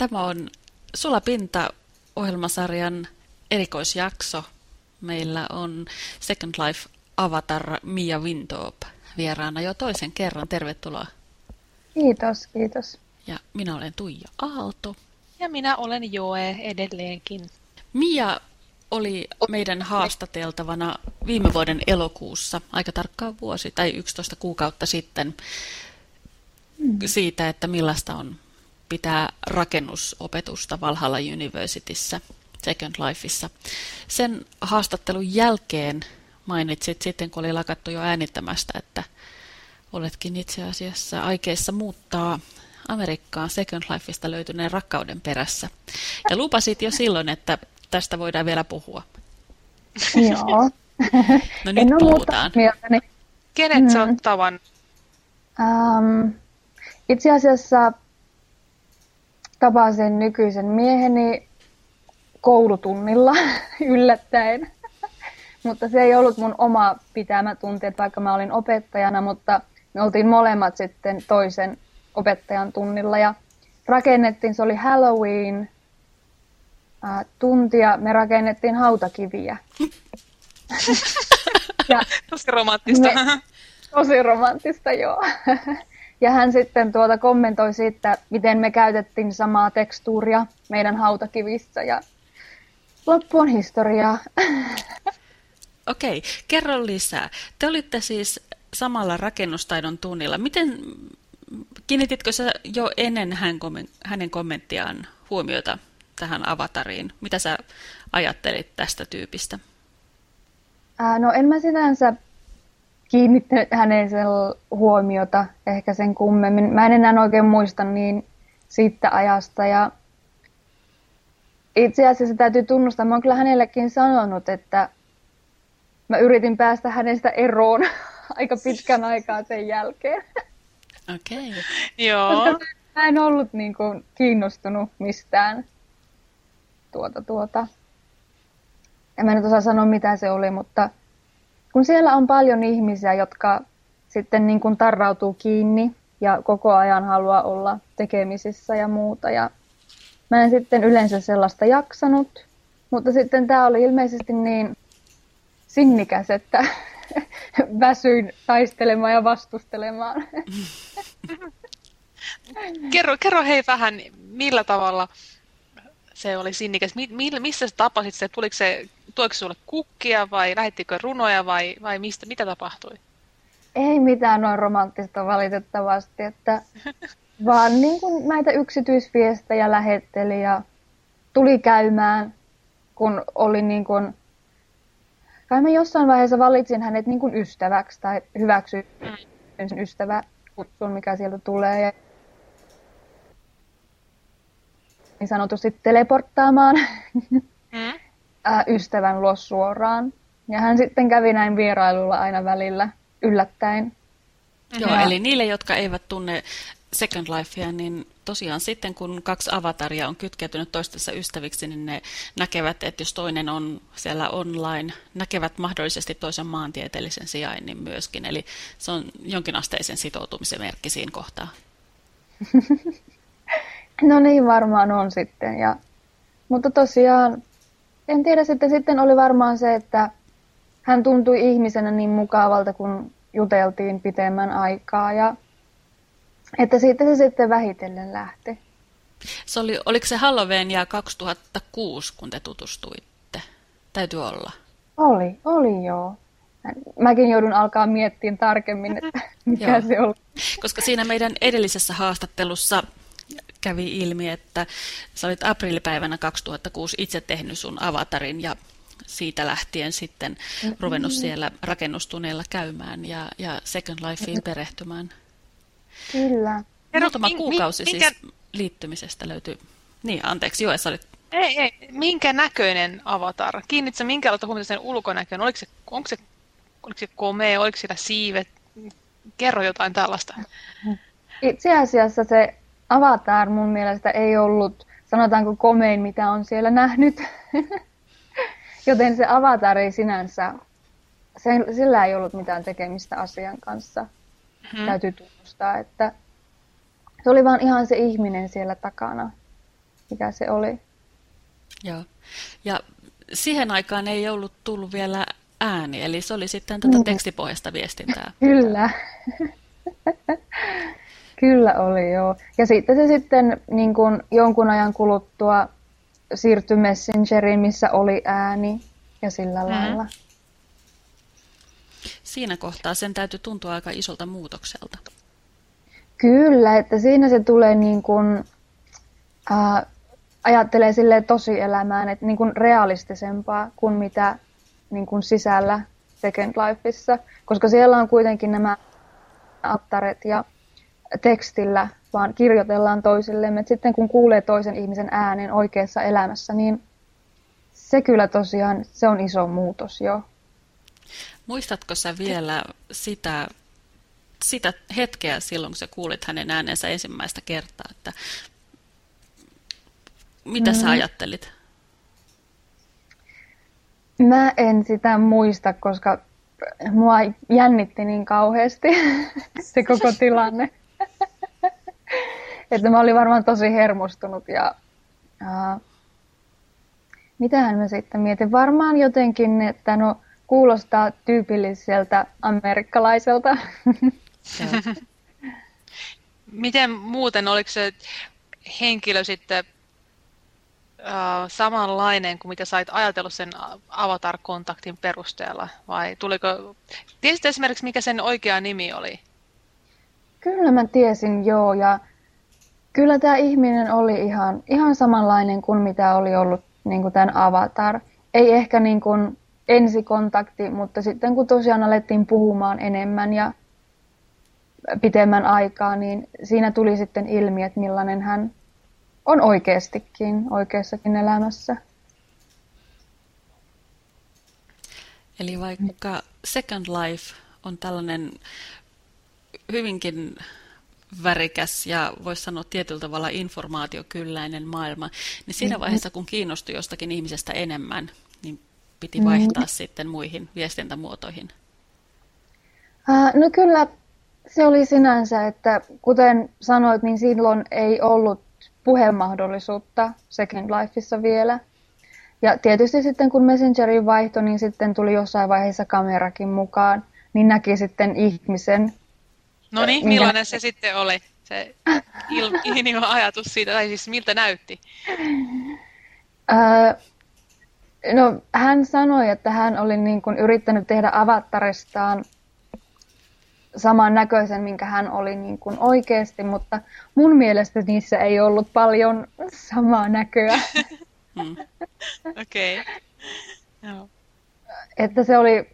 Tämä on Sulapinta ohjelmasarjan erikoisjakso. Meillä on Second Life Avatar Mia Wintop vieraana jo toisen kerran. Tervetuloa. Kiitos, kiitos. Ja minä olen Tuija Aalto. Ja minä olen Joe edelleenkin. Mia oli meidän haastateltavana viime vuoden elokuussa, aika tarkkaan vuosi tai 11 kuukautta sitten, mm. siitä, että millaista on pitää rakennusopetusta Valhalla Universityssä Second Lifeissa. Sen haastattelun jälkeen mainitsit sitten, kun oli lakattu jo äänittämästä, että oletkin itse asiassa aikeissa muuttaa Amerikkaan Second Lifeista löytyneen rakkauden perässä. Ja lupasit jo silloin, että tästä voidaan vielä puhua. Joo. No nyt puhutaan. Kenet mm. sä oot tavan? Um, itse asiassa tapasin nykyisen mieheni koulutunnilla yllättäen. mutta se ei ollut mun oma pitämä tunti, että vaikka mä olin opettajana, mutta me oltiin molemmat sitten toisen opettajan tunnilla ja rakennettiin, se oli Halloween äh, tuntia, me rakennettiin hautakiviä. ja tosi romanttista. Me, tosi romanttista, joo. Ja hän sitten tuota kommentoi siitä, miten me käytettiin samaa tekstuuria meidän hautakivissä ja loppu on historiaa. Okei, kerro lisää. Te olitte siis samalla rakennustaidon tunnilla. Miten kiinnititkö sä jo ennen hänen kommenttiaan huomiota tähän avatariin? Mitä sä ajattelit tästä tyypistä? Ää, no en mä sinänsä kiinnittänyt hänen huomiota ehkä sen kummemmin. Mä en enää oikein muista niin siitä ajasta ja itse asiassa täytyy tunnustaa, mä oon kyllä hänellekin sanonut, että mä yritin päästä hänestä eroon aika pitkän aikaa sen jälkeen. Okei. Okay. Joo. mä en ollut niin kuin, kiinnostunut mistään tuota tuota. En mä nyt osaa sanoa mitä se oli, mutta kun siellä on paljon ihmisiä, jotka sitten niin kuin tarrautuu kiinni ja koko ajan haluaa olla tekemisissä ja muuta. Ja mä en sitten yleensä sellaista jaksanut, mutta sitten tämä oli ilmeisesti niin sinnikäs, että väsyin taistelemaan ja vastustelemaan. kerro, kerro hei vähän, millä tavalla se oli sinnikäs. Mi, mi, missä sä tapasit se? Tuliko se, tuoiko sulle kukkia vai lähettikö runoja vai, vai mistä, mitä tapahtui? Ei mitään noin romanttista valitettavasti, että vaan niin kuin näitä yksityisviestejä lähetteli ja tuli käymään, kun oli niin kuin kai mä jossain vaiheessa valitsin hänet niin kuin ystäväksi tai hyväksyin sen ystävä kutsun, mikä sieltä tulee. Ja niin sanotusti teleporttaamaan mm. ystävän luo suoraan. Ja hän sitten kävi näin vierailulla aina välillä yllättäen. Joo, ja... eli niille, jotka eivät tunne Second Lifea, niin tosiaan sitten kun kaksi avataria on kytkeytynyt toistensa ystäviksi, niin ne näkevät, että jos toinen on siellä online, näkevät mahdollisesti toisen maantieteellisen sijainnin myöskin. Eli se on jonkinasteisen sitoutumisen merkki siinä kohtaa. no niin varmaan on sitten. Ja, mutta tosiaan, en tiedä, sitten, sitten oli varmaan se, että hän tuntui ihmisenä niin mukavalta, kun juteltiin pitemmän aikaa. Ja että siitä se sitten vähitellen lähti. Se oli, oliko se Halloween ja 2006, kun te tutustuitte? Täytyy olla. Oli, oli joo. Mäkin joudun alkaa miettimään tarkemmin, että mikä joo. se oli. Koska siinä meidän edellisessä haastattelussa kävi ilmi, että sä olit aprillipäivänä 2006 itse tehnyt sun avatarin ja siitä lähtien sitten ruvennut siellä rakennustuneella käymään ja, ja Second Lifeen perehtymään. Kyllä. Muutama kuukausi minkä... siis liittymisestä löytyy. Niin, anteeksi, Joe, olit... Ei, ei. Minkä näköinen avatar? Kiinnitkö minkälaista huomiota sen ulkonäköön? Oliko se, onko se, oliko se komea, oliko siellä siivet? Kerro jotain tällaista. Itse asiassa se avatar mun mielestä ei ollut, sanotaanko komein, mitä on siellä nähnyt. Joten se avatar ei sinänsä, se, sillä ei ollut mitään tekemistä asian kanssa hmm. täytyy tunnustaa, että se oli vaan ihan se ihminen siellä takana. mikä se oli. Joo. Ja siihen aikaan ei ollut tullut vielä ääni, eli se oli sitten tätä mm. tekstipohjasta viestintää. Kyllä. Kyllä oli, joo. Ja sitten se sitten niin kuin jonkun ajan kuluttua siirtyi Messengeriin, missä oli ääni ja sillä mm. lailla. Siinä kohtaa sen täytyy tuntua aika isolta muutokselta. Kyllä, että siinä se tulee niin kuin, äh, ajattelee sille tosielämään, että niin kuin realistisempaa kuin mitä niin kuin sisällä Second Lifeissa, koska siellä on kuitenkin nämä attaret ja tekstillä, vaan kirjoitellaan toisillemme. Sitten kun kuulee toisen ihmisen äänen oikeassa elämässä, niin se kyllä tosiaan, se on iso muutos jo. Muistatko sä vielä sitä, sitä hetkeä silloin, kun sä kuulit hänen äänensä ensimmäistä kertaa, että mitä mm. sä ajattelit? Mä en sitä muista, koska mua jännitti niin kauheasti se koko tilanne. Että mä olin varmaan tosi hermostunut ja uh, mitähän mä sitten mietin? Varmaan jotenkin, että no kuulostaa tyypilliseltä amerikkalaiselta. Miten muuten, oliko se henkilö sitten uh, samanlainen kuin mitä sait ajatellut sen avatar-kontaktin perusteella? Vai tuliko, tiesit esimerkiksi mikä sen oikea nimi oli? Kyllä mä tiesin, joo. Ja kyllä tämä ihminen oli ihan, ihan samanlainen kuin mitä oli ollut niin kuin tämän avatar. Ei ehkä niin kuin ensikontakti, mutta sitten kun tosiaan alettiin puhumaan enemmän ja pitemmän aikaa, niin siinä tuli sitten ilmi, että millainen hän on oikeastikin, oikeassakin elämässä. Eli vaikka Second Life on tällainen hyvinkin värikäs ja voisi sanoa tietyllä tavalla informaatiokylläinen maailma, niin siinä mm-hmm. vaiheessa, kun kiinnostui jostakin ihmisestä enemmän, niin piti mm-hmm. vaihtaa mm. sitten muihin viestintämuotoihin? no kyllä se oli sinänsä, että kuten sanoit, niin silloin ei ollut puhemahdollisuutta Second Lifeissa vielä. Ja tietysti sitten kun Messengerin vaihto, niin sitten tuli jossain vaiheessa kamerakin mukaan, niin näki sitten ihmisen. No niin, millainen se sitten oli, se il- ajatus siitä, tai siis miltä näytti? Öö, no, hän sanoi, että hän oli niin kuin yrittänyt tehdä avataristaan saman näköisen, minkä hän oli niin kuin oikeasti, mutta mun mielestä niissä ei ollut paljon samaa näköä. Hmm. Okei. Okay. Että se oli,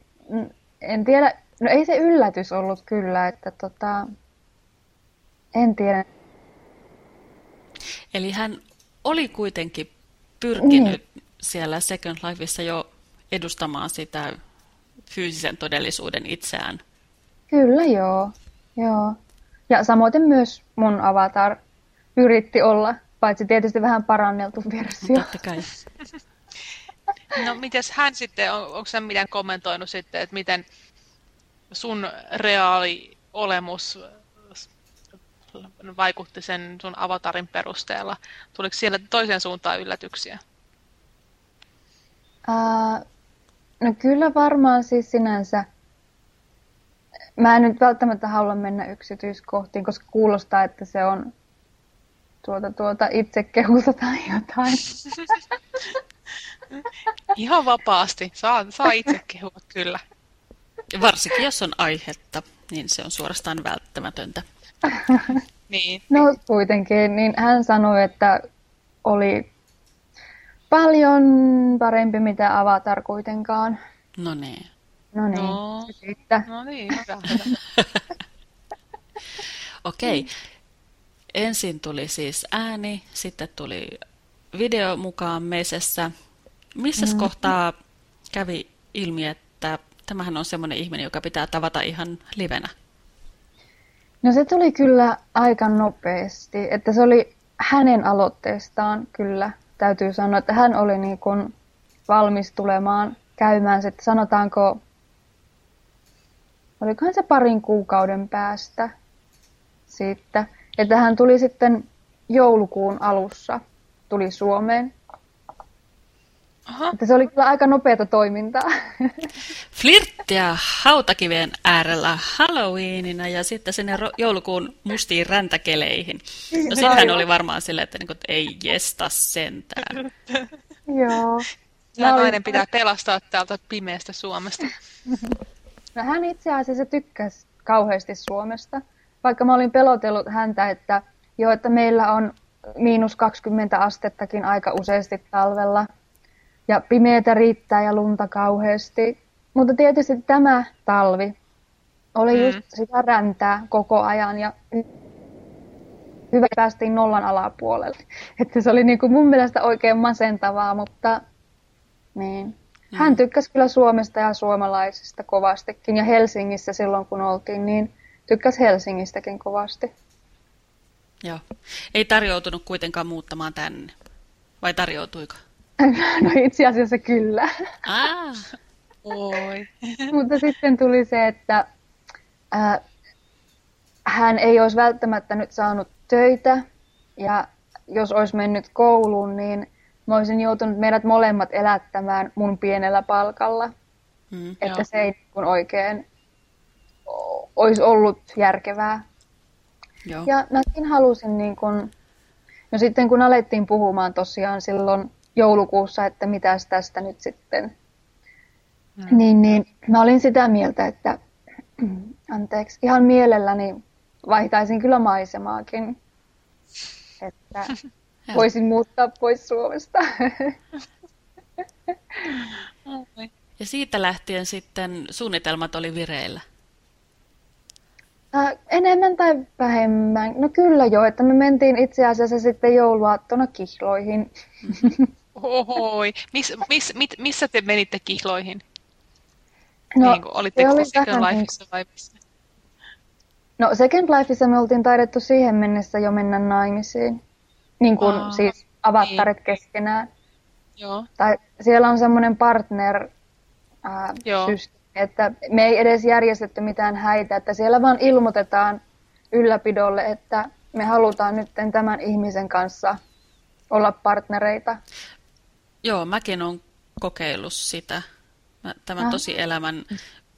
en tiedä, no ei se yllätys ollut kyllä, että tota, en tiedä. Eli hän oli kuitenkin pyrkinyt niin. siellä Second Lifeissa jo edustamaan sitä fyysisen todellisuuden itseään Kyllä joo, joo. Ja samoin myös mun avatar yritti olla, paitsi tietysti vähän paranneltu versio. Totta kai. No mites hän sitten, on, onko hän mitään kommentoinut sitten, että miten sun reaali olemus vaikutti sen sun avatarin perusteella? Tuliko siellä toiseen suuntaan yllätyksiä? Uh, no kyllä varmaan siis sinänsä Mä en nyt välttämättä halua mennä yksityiskohtiin, koska kuulostaa, että se on tuota, tuota itsekehuta tai jotain. Ihan vapaasti. Saa, saa itse kehua, kyllä. Varsinkin jos on aihetta, niin se on suorastaan välttämätöntä. niin. No kuitenkin, niin hän sanoi, että oli paljon parempi mitä Avatar kuitenkaan. No niin. No niin, no, sitten. No niin, hyvä. Okei. Okay. Ensin tuli siis ääni, sitten tuli video mukaan meisessä. Missä mm. kohtaa kävi ilmi, että tämähän on semmoinen ihminen, joka pitää tavata ihan livenä? No se tuli kyllä aika nopeasti, että se oli hänen aloitteestaan kyllä. Täytyy sanoa, että hän oli niin kuin valmis tulemaan käymään, että sanotaanko olikohan se parin kuukauden päästä siitä, että hän tuli sitten joulukuun alussa tuli Suomeen. Aha. Että se oli kyllä aika nopeata toimintaa. Flirttiä hautakiveen äärellä Halloweenina ja sitten sinne joulukuun mustiin räntäkeleihin. No sittenhän oli varmaan silleen, että, niin kuin, että ei jesta sentään. Joo. Tämä no, nainen pitää pelastaa täältä pimeästä Suomesta. No hän itse asiassa tykkäsi kauheasti Suomesta, vaikka mä olin pelotellut häntä, että jo, että meillä on miinus 20 astettakin aika useasti talvella ja pimeätä riittää ja lunta kauheasti. Mutta tietysti tämä talvi oli mm. just sitä räntää koko ajan ja hyvä päästiin nollan alapuolelle. Että se oli niin kuin mun mielestä oikein masentavaa, mutta niin. Mm. Hän tykkäsi kyllä Suomesta ja suomalaisista kovastikin ja Helsingissä silloin kun oltiin, niin tykkäsi Helsingistäkin kovasti. Joo. Ei tarjoutunut kuitenkaan muuttamaan tänne. Vai tarjoutuiko? No itse asiassa kyllä. Ah. Oi. Mutta sitten tuli se, että äh, hän ei olisi välttämättä nyt saanut töitä ja jos olisi mennyt kouluun, niin mä olisin joutunut meidät molemmat elättämään mun pienellä palkalla. Mm, että joo. se ei kun oikein olisi ollut järkevää. Joo. Ja mäkin halusin niin kun, no sitten kun alettiin puhumaan tosiaan silloin joulukuussa, että mitäs tästä nyt sitten, mm. niin, niin mä olin sitä mieltä, että anteeksi, ihan mielelläni vaihtaisin kyllä maisemaakin, että voisin muuttaa pois Suomesta. Ja siitä lähtien sitten suunnitelmat oli vireillä? Äh, enemmän tai vähemmän. No kyllä jo, että me mentiin itse asiassa sitten jouluaattona kihloihin. Ohoi. Miss, miss, mit, missä te menitte kihloihin? No, niin kuin, olitteko oli Second Lifeissa vai missä? No Second Lifeissa me oltiin taidettu siihen mennessä jo mennä naimisiin. Niin kuin Aa, siis avattarit niin. keskenään. Joo. Tai siellä on semmoinen partner ää, Joo. systeemi, että me ei edes järjestetty mitään häitä, että siellä vaan ilmoitetaan ylläpidolle, että me halutaan nyt tämän ihmisen kanssa olla partnereita. Joo, mäkin olen kokeillut sitä. Tämän ah. tosi elämän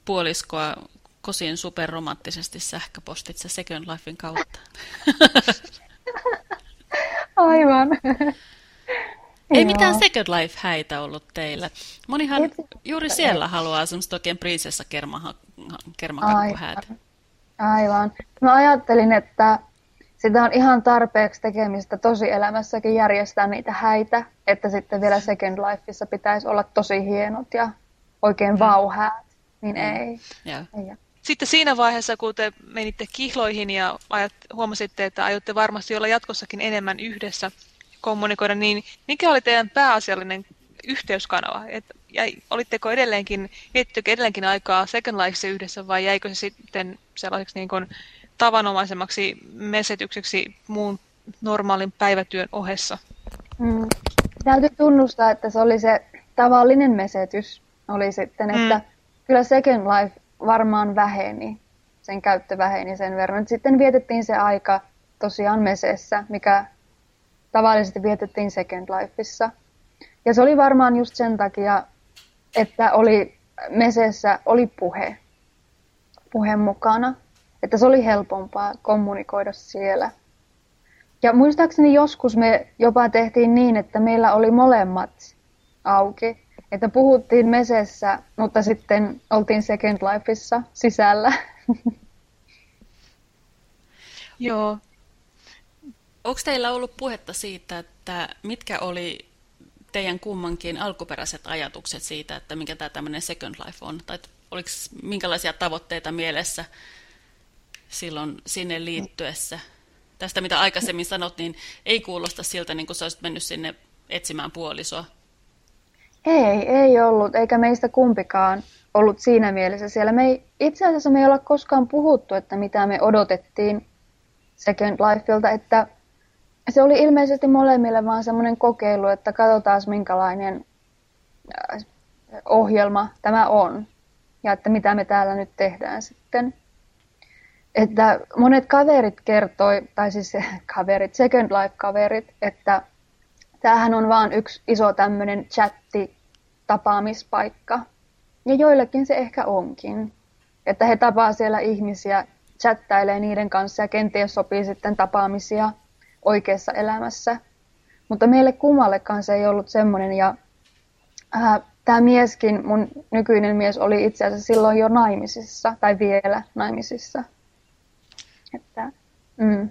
puoliskoa kosin superromanttisesti sähköpostitse Second Lifein kautta. Aivan. Ei mitään Second Life-häitä ollut teillä. Monihan Itse, juuri siellä ei. haluaa semmoista oikein prinsessa kermakakkuhäitä. Aivan. Mä ajattelin, että sitä on ihan tarpeeksi tekemistä tosi elämässäkin järjestää niitä häitä, että sitten vielä Second Lifeissa pitäisi olla tosi hienot ja oikein mm. vauhäät, niin mm. ei. Yeah. ei. Sitten siinä vaiheessa, kun te menitte kihloihin ja ajat, huomasitte, että aiotte varmasti olla jatkossakin enemmän yhdessä kommunikoida, niin mikä oli teidän pääasiallinen yhteyskanava? Et, jäi, olitteko edelleenkin, viettikö edelleenkin aikaa Second Lifeissa yhdessä vai jäikö se sitten sellaiseksi niin kuin tavanomaisemmaksi mesetykseksi muun normaalin päivätyön ohessa? Mm. Täytyy tunnustaa, että se oli se tavallinen mesetys oli sitten, että mm. kyllä Second Life varmaan väheni, sen käyttö väheni sen verran. Sitten vietettiin se aika tosiaan mesessä, mikä tavallisesti vietettiin Second Lifeissa. Ja se oli varmaan just sen takia, että oli mesessä oli puhe, puhe mukana. Että se oli helpompaa kommunikoida siellä. Ja muistaakseni joskus me jopa tehtiin niin, että meillä oli molemmat auki. Että puhuttiin mesessä, mutta sitten oltiin Second Lifeissa sisällä. Joo. Onko teillä ollut puhetta siitä, että mitkä oli teidän kummankin alkuperäiset ajatukset siitä, että mikä tämä tämmöinen Second Life on? Tai oliko minkälaisia tavoitteita mielessä silloin sinne liittyessä? Tästä, mitä aikaisemmin sanot, niin ei kuulosta siltä, niin kuin sä olisit mennyt sinne etsimään puolisoa. Ei, ei ollut, eikä meistä kumpikaan ollut siinä mielessä siellä. Me ei, itse asiassa me ei olla koskaan puhuttu, että mitä me odotettiin Second Lifeilta, että se oli ilmeisesti molemmille vaan semmoinen kokeilu, että katsotaan minkälainen äh, ohjelma tämä on ja että mitä me täällä nyt tehdään sitten. Että monet kaverit kertoi, tai siis kaverit, Second Life-kaverit, että tämähän on vaan yksi iso tämmöinen chatti tapaamispaikka. Ja joillekin se ehkä onkin. Että he tapaa siellä ihmisiä, chattailee niiden kanssa ja kenties sopii sitten tapaamisia oikeassa elämässä. Mutta meille kummallekaan se ei ollut semmoinen. Ja äh, tämä mieskin, mun nykyinen mies, oli itse asiassa silloin jo naimisissa, tai vielä naimisissa. Että, mm.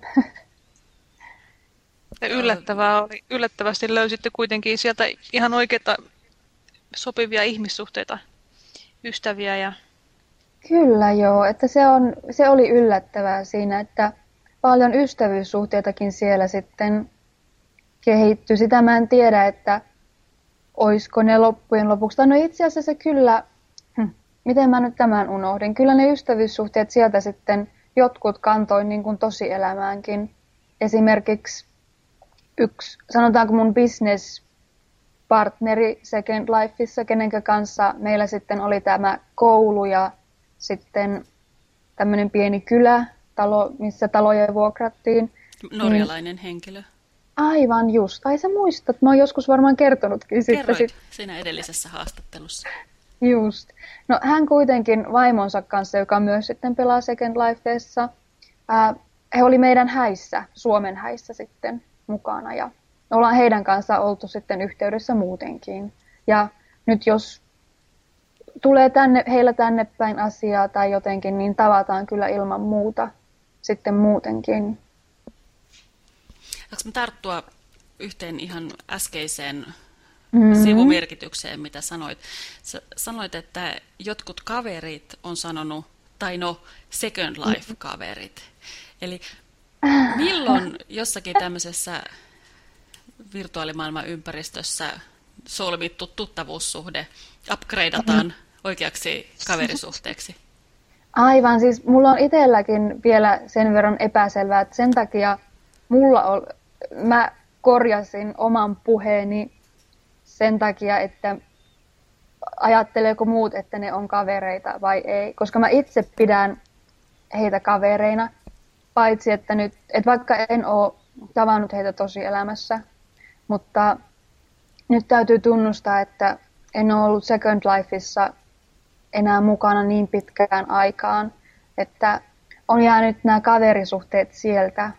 Ja yllättävää oli, yllättävästi löysitte kuitenkin sieltä ihan oikeita sopivia ihmissuhteita, ystäviä ja... Kyllä joo, että se, on, se oli yllättävää siinä, että paljon ystävyyssuhteitakin siellä sitten kehittyi. Sitä mä en tiedä, että oisko ne loppujen lopuksi. Tai no itse asiassa kyllä, hm, miten mä nyt tämän unohdin, kyllä ne ystävyyssuhteet sieltä sitten jotkut kantoin niin kuin tosielämäänkin. Esimerkiksi yksi, sanotaanko mun business partneri Second Lifeissa, kenen kanssa meillä sitten oli tämä koulu ja sitten tämmöinen pieni kylä, talo, missä taloja vuokrattiin. Norjalainen niin, henkilö. Aivan just. Ai sä muistat, mä oon joskus varmaan kertonutkin. Kerroit sit... siinä edellisessä haastattelussa. Just. No hän kuitenkin vaimonsa kanssa, joka myös sitten pelaa Second Lifeissa, ää, he oli meidän häissä, Suomen häissä sitten mukana ja ollaan heidän kanssa oltu sitten yhteydessä muutenkin. Ja nyt jos tulee tänne, heillä tänne päin asiaa tai jotenkin, niin tavataan kyllä ilman muuta sitten muutenkin. Saanko tarttua yhteen ihan äskeiseen mm-hmm. sivumerkitykseen, mitä sanoit? Sä sanoit, että jotkut kaverit on sanonut, tai no Second Life-kaverit. Eli milloin jossakin tämmöisessä virtuaalimaailman ympäristössä solmittu tuttavuussuhde upgradeataan oikeaksi kaverisuhteeksi? Aivan, siis mulla on itselläkin vielä sen verran epäselvää, että sen takia mulla on, mä korjasin oman puheeni sen takia, että ajatteleeko muut, että ne on kavereita vai ei. Koska mä itse pidän heitä kavereina, paitsi että nyt, että vaikka en ole tavannut heitä tosi elämässä, mutta nyt täytyy tunnustaa, että en ole ollut Second Lifeissa enää mukana niin pitkään aikaan, että on jäänyt nämä kaverisuhteet sieltä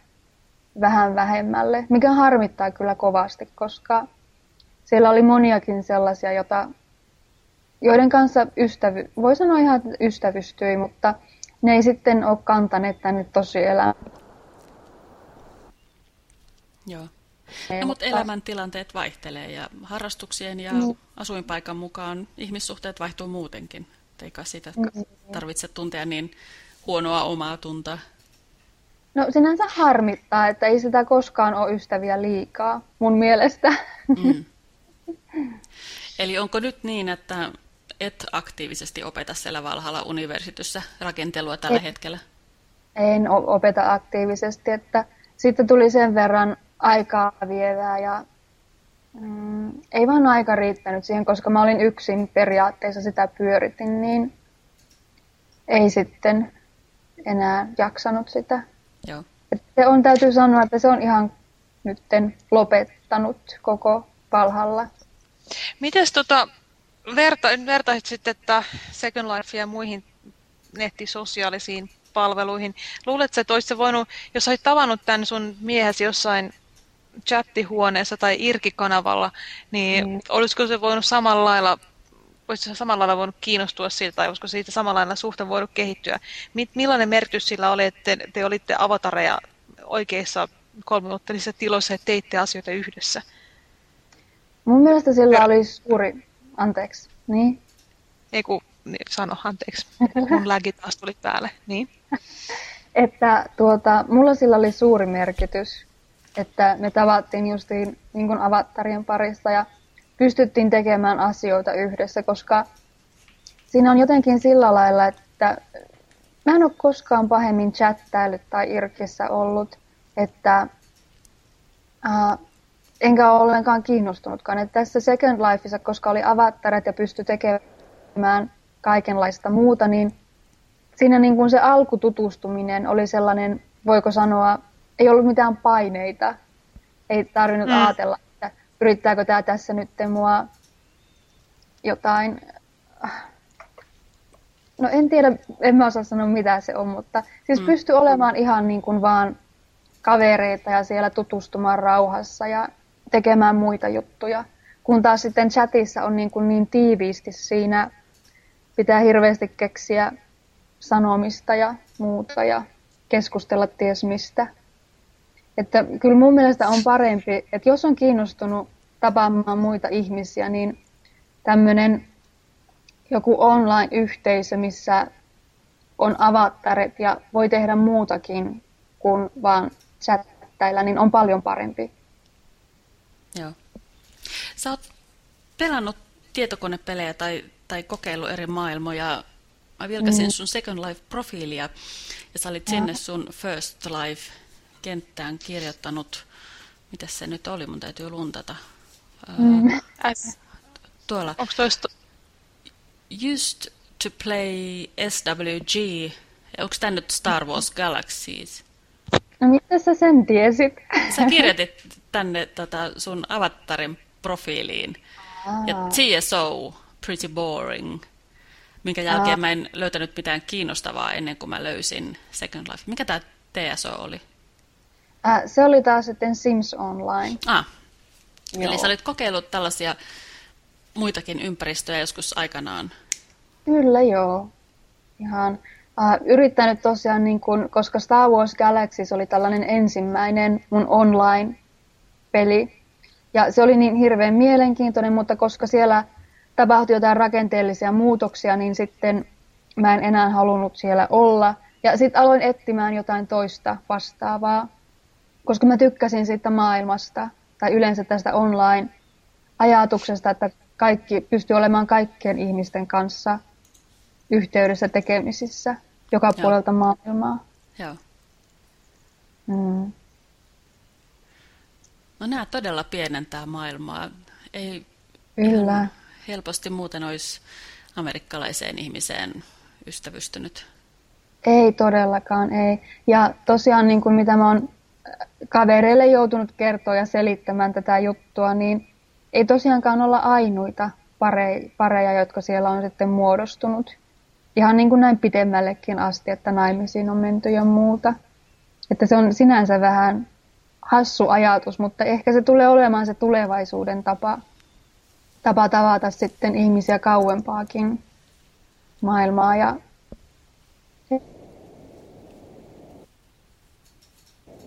vähän vähemmälle, mikä harmittaa kyllä kovasti, koska siellä oli moniakin sellaisia, jota, joiden kanssa ystävy, voi sanoa ihan, että ystävystyi, mutta ne ei sitten ole kantaneet tänne tosi elämään. Joo. No, mutta elämäntilanteet vaihtelee ja harrastuksien ja mm. asuinpaikan mukaan ihmissuhteet vaihtuu muutenkin. Eikä sitä mm. tarvitse tuntea niin huonoa omaa tuntaa. No sinänsä harmittaa, että ei sitä koskaan ole ystäviä liikaa, mun mielestä. Mm. Eli onko nyt niin, että et aktiivisesti opeta siellä Valhalla Universityssä rakentelua tällä en, hetkellä? En opeta aktiivisesti, että sitten tuli sen verran aikaa vievää ja mm, ei vaan aika riittänyt siihen, koska mä olin yksin periaatteessa sitä pyöritin, niin ei sitten enää jaksanut sitä. Joo. Et se on, täytyy sanoa, että se on ihan nytten lopettanut koko Valhalla. Mites tota, verta, vertaisit sitten, että Second Life ja muihin nettisosiaalisiin palveluihin. Luuletko, että olisit voinut, jos olisit tavannut tämän sun miehesi jossain chattihuoneessa tai irkikanavalla, niin mm. olisiko se voinut samalla lailla olisiko se samalla lailla voinut kiinnostua siltä, tai olisiko siitä samalla lailla suhteen voinut kehittyä? Millainen merkitys sillä oli, että te, te olitte avatareja oikeissa kolmiulotteisissa tiloissa ja teitte asioita yhdessä? Mun mielestä sillä oli suuri, anteeksi, niin? Ei kun, niin, sano anteeksi, mun lägi taas tuli päälle, niin? että tuota, mulla sillä oli suuri merkitys, että me tavattiin justiin niin kuin avattarien parissa ja pystyttiin tekemään asioita yhdessä, koska siinä on jotenkin sillä lailla, että mä en ole koskaan pahemmin chattaillut tai irkissä ollut, että äh, enkä ole ollenkaan kiinnostunutkaan. Että tässä Second Lifeissa, koska oli avattaret ja pystyi tekemään kaikenlaista muuta, niin siinä niin kuin se alkututustuminen oli sellainen, voiko sanoa, ei ollut mitään paineita. Ei tarvinnut mm. ajatella, että yrittääkö tämä tässä nyt mua jotain, no en tiedä, en mä osaa sanoa mitä se on, mutta siis mm. pystyy olemaan ihan niin kuin vaan kavereita ja siellä tutustumaan rauhassa ja tekemään muita juttuja. Kun taas sitten chatissa on niin, kuin niin tiiviisti siinä, pitää hirveästi keksiä sanomista ja muuta ja keskustella ties mistä. Että kyllä mun mielestä on parempi, että jos on kiinnostunut tapaamaan muita ihmisiä, niin tämmöinen joku online-yhteisö, missä on avattaret ja voi tehdä muutakin kuin vaan chattailla, niin on paljon parempi. Joo. Sä oot pelannut tietokonepelejä tai, tai kokeillut eri maailmoja. Mä vilkasin mm. sun Second Life-profiilia ja sä olit sinne sun First Life-kenttään kirjoittanut, mitä se nyt oli, mun täytyy luntata. Mm. Tuolla. Onko toista? Used to play SWG. Onko tämä nyt Star Wars Galaxies? No miten sä sen tiesit? Sä kirjoitit tänne tota, sun avatarin profiiliin. Aa. Ja TSO, pretty boring. Minkä jälkeen Aa. mä en löytänyt mitään kiinnostavaa ennen kuin mä löysin Second Life. Mikä tämä TSO oli? Äh, se oli taas sitten Sims Online. Ah. Eli sä olit kokeillut tällaisia muitakin ympäristöjä joskus aikanaan? Kyllä joo. Ihan äh, yrittänyt tosiaan, niin kun, koska Star Wars Galaxies oli tällainen ensimmäinen mun online-peli. Ja se oli niin hirveän mielenkiintoinen, mutta koska siellä tapahtui jotain rakenteellisia muutoksia, niin sitten mä en enää halunnut siellä olla. Ja sitten aloin etsimään jotain toista vastaavaa, koska mä tykkäsin siitä maailmasta tai yleensä tästä online-ajatuksesta, että kaikki pystyy olemaan kaikkien ihmisten kanssa yhteydessä tekemisissä joka Joo. puolelta maailmaa. Joo. Mm. No nämä todella pienentää maailmaa. Ei Kyllä. helposti muuten olisi amerikkalaiseen ihmiseen ystävystynyt. Ei todellakaan, ei. Ja tosiaan niin kuin mitä mä oon kavereille joutunut kertoa ja selittämään tätä juttua, niin ei tosiaankaan olla ainuita pareja, jotka siellä on sitten muodostunut. Ihan niin kuin näin pidemmällekin asti, että naimisiin on menty ja muuta. Että se on sinänsä vähän hassu ajatus, mutta ehkä se tulee olemaan se tulevaisuuden tapa, tapa tavata sitten ihmisiä kauempaakin maailmaa ja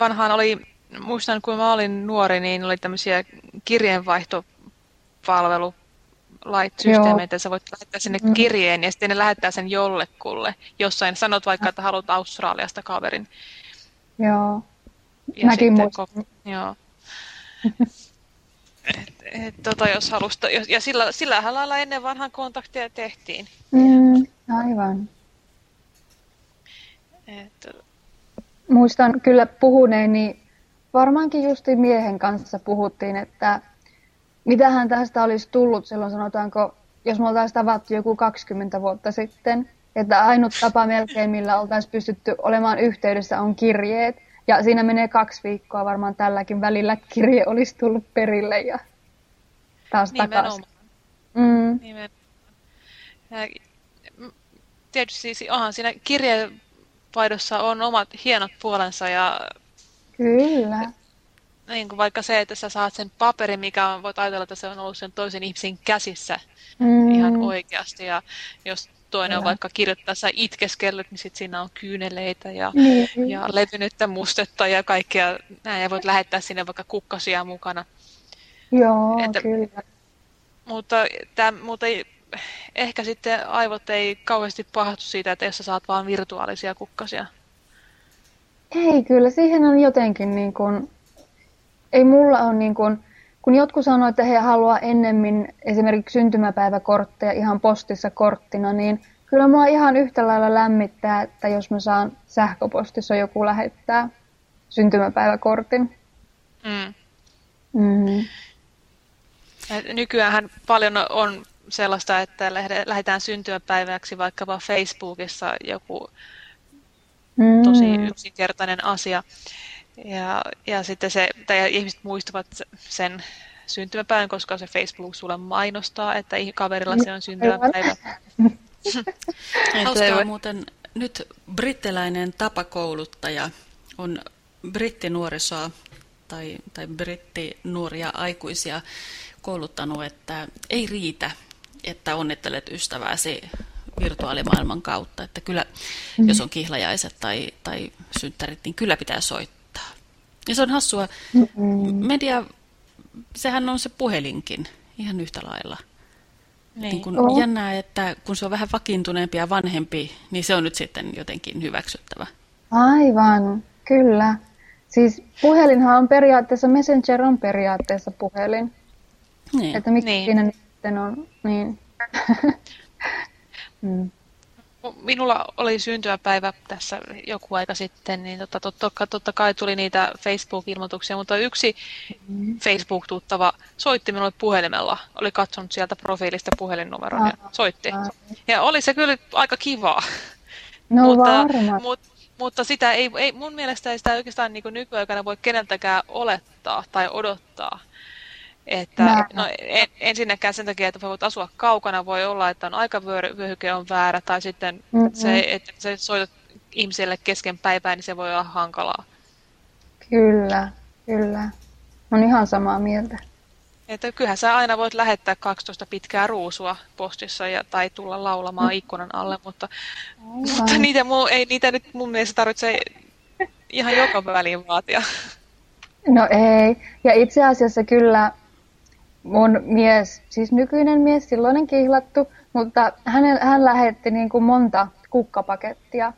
vanhaan oli, muistan kun mä olin nuori, niin oli tämmöisiä kirjeenvaihtopalvelu light-systeemeitä, että sä voit lähettää sinne mm. kirjeen ja sitten ne lähettää sen jollekulle. Jossain sanot vaikka, että haluat Australiasta kaverin. Joo. Ja Mäkin muistan. Joo. et, et, tota, jos halusta, ja sillä, sillä lailla ennen vanhan kontakteja tehtiin. Mm, aivan. Et, muistan kyllä puhuneeni, varmaankin justi miehen kanssa puhuttiin, että mitähän tästä olisi tullut silloin, sanotaanko, jos me oltaisiin tavattu joku 20 vuotta sitten, että ainut tapa melkein, millä oltaisiin pystytty olemaan yhteydessä, on kirjeet. Ja siinä menee kaksi viikkoa varmaan tälläkin välillä, kirje olisi tullut perille ja taas takaisin. Mm. Nimenomaan. Tietysti siis onhan siinä kirje vaihdossa on omat hienot puolensa ja Kyllä. Niin kuin vaikka se, että sä saat sen paperin, mikä on, voit ajatella, että se on ollut sen toisen ihmisen käsissä mm. ihan oikeasti. Ja jos toinen Kyllä. on vaikka kirjoittaessa itkeskellyt, niin sit siinä on kyyneleitä ja, niin. ja levynyttä mustetta ja kaikkea näin. Ja voit lähettää sinne vaikka kukkasia mukana. Joo, että, kyllä. Mutta, tämä, mutta ei, ehkä sitten aivot ei kauheasti pahtu siitä, että jos sä saat vaan virtuaalisia kukkasia. Ei, kyllä siihen on jotenkin niin kuin, ei mulla ole niin kuin, kun jotkut sanoo, että he haluaa ennemmin esimerkiksi syntymäpäiväkortteja ihan postissa korttina, niin kyllä mua ihan yhtä lailla lämmittää, että jos mä saan sähköpostissa joku lähettää syntymäpäiväkortin. Mm. Mm-hmm. Nykyään paljon on sellaista, että lähdetään syntymäpäiväksi vaikkapa Facebookissa joku mm. tosi yksinkertainen asia. Ja, ja sitten se, tai ihmiset muistuvat sen syntymäpäivän, koska se Facebook sulle mainostaa, että kaverilla se on syntymäpäivä. Hauskaa muuten, nyt brittiläinen tapakouluttaja on brittinuorisoa tai, tai brittinuoria aikuisia kouluttanut, että ei riitä, että onnittelet ystävääsi virtuaalimaailman kautta. Että kyllä, mm. jos on kihlajaiset tai, tai synttärit, niin kyllä pitää soittaa. Ja se on hassua. Mm-hmm. Media, sehän on se puhelinkin ihan yhtä lailla. Niin. Niin kun oh. Jännää, että kun se on vähän vakiintuneempi ja vanhempi, niin se on nyt sitten jotenkin hyväksyttävä. Aivan, kyllä. Siis puhelinhan on periaatteessa, Messenger on periaatteessa puhelin. Niin. Että miksi niin. siinä nyt sitten on, niin. mm. Minulla oli syntymäpäivä tässä joku aika sitten, niin totta, totta, totta kai tuli niitä Facebook-ilmoituksia, mutta yksi mm. Facebook-tuttava soitti minulle puhelimella. Oli katsonut sieltä profiilista puhelinnumeron ja soitti. Ja oli se kyllä aika kivaa. No mutta, mutta, mutta sitä ei, ei, mun mielestä ei sitä oikeastaan niin nykyaikana voi keneltäkään olettaa tai odottaa. Että, no, en, ensinnäkään sen takia, että voit asua kaukana, voi olla, että on aikavyöhyke on väärä, tai sitten mm-hmm. se, että se soitat ihmiselle kesken päivää, niin se voi olla hankalaa. Kyllä, kyllä. On ihan samaa mieltä. Että kyllähän sä aina voit lähettää 12 pitkää ruusua postissa ja, tai tulla laulamaan mm. ikkunan alle, mutta, mutta niitä, mu, ei niitä nyt mun mielestä tarvitse ihan joka väliin vaatia. No ei. Ja itse asiassa kyllä mun mies, siis nykyinen mies, silloinen kihlattu, mutta hän, hän lähetti niin kuin monta kukkapakettia.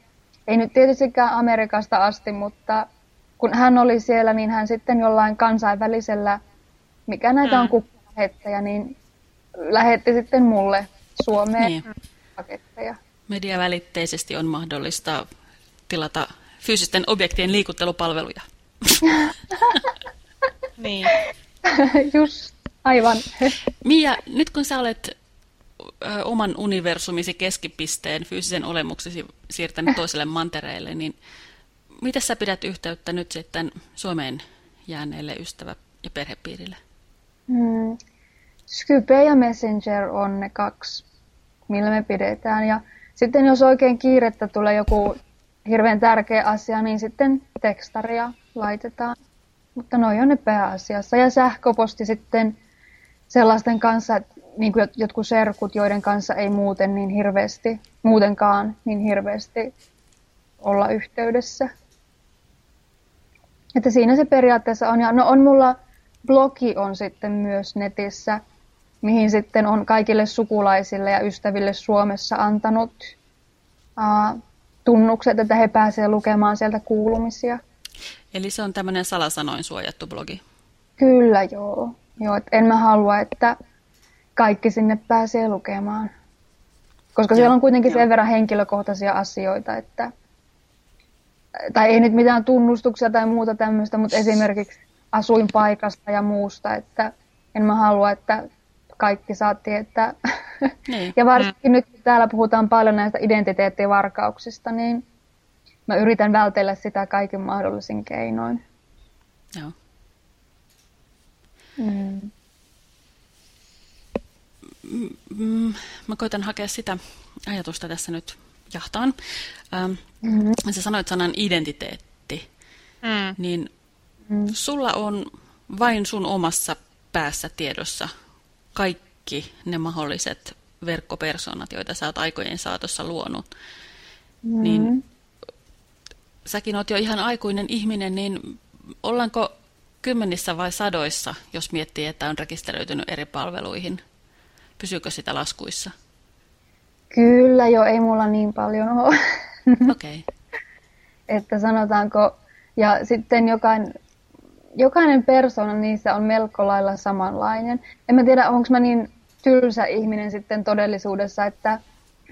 Ei nyt tietystikään Amerikasta asti, mutta kun hän oli siellä, niin hän sitten jollain kansainvälisellä, mikä näitä mm. on kukkapakettaja, niin lähetti sitten mulle Suomeen niin. paketteja. Mediavälitteisesti on mahdollista tilata fyysisten objektien liikuttelupalveluja. niin. Just Aivan. Mia, nyt kun sä olet oman universumisi keskipisteen fyysisen olemuksesi siirtänyt toiselle mantereelle, niin miten sä pidät yhteyttä nyt sitten Suomeen jääneelle ystävä- ja perhepiirille? Hmm. Skype ja Messenger on ne kaksi, millä me pidetään. Ja sitten jos oikein kiirettä tulee joku hirveän tärkeä asia, niin sitten tekstaria laitetaan. Mutta noin on ne pääasiassa. Ja sähköposti sitten sellaisten kanssa, niin kuin jotkut serkut, joiden kanssa ei muuten niin hirveästi, muutenkaan niin hirveästi olla yhteydessä. Että siinä se periaatteessa on. Ja no on mulla blogi on sitten myös netissä, mihin sitten on kaikille sukulaisille ja ystäville Suomessa antanut uh, tunnukset, että he pääsevät lukemaan sieltä kuulumisia. Eli se on tämmöinen salasanoin suojattu blogi? Kyllä, joo. Joo, että en mä halua, että kaikki sinne pääsee lukemaan. Koska siellä on kuitenkin sen verran henkilökohtaisia asioita, että tai ei nyt mitään tunnustuksia tai muuta tämmöistä, mutta esimerkiksi asuinpaikasta ja muusta, että en mä halua, että kaikki saa tietää. Niin. ja varsinkin mm. nyt, kun täällä puhutaan paljon näistä identiteettivarkauksista, niin mä yritän vältellä sitä kaiken mahdollisin keinoin. Joo. Mm. Mm, mä koitan hakea sitä ajatusta tässä nyt jahtaan. Ähm, mm-hmm. Sä sanoit sanan identiteetti, mm. niin mm. sulla on vain sun omassa päässä tiedossa kaikki ne mahdolliset verkkopersonat, joita sä oot aikojen saatossa luonut. Mm. Niin säkin oot jo ihan aikuinen ihminen, niin ollaanko kymmenissä vai sadoissa, jos miettii, että on rekisteröitynyt eri palveluihin? Pysyykö sitä laskuissa? Kyllä jo, ei mulla niin paljon ole. Okei. Okay. että sanotaanko, ja sitten jokainen, jokainen persona niissä on melko lailla samanlainen. En mä tiedä, onko mä niin tylsä ihminen sitten todellisuudessa, että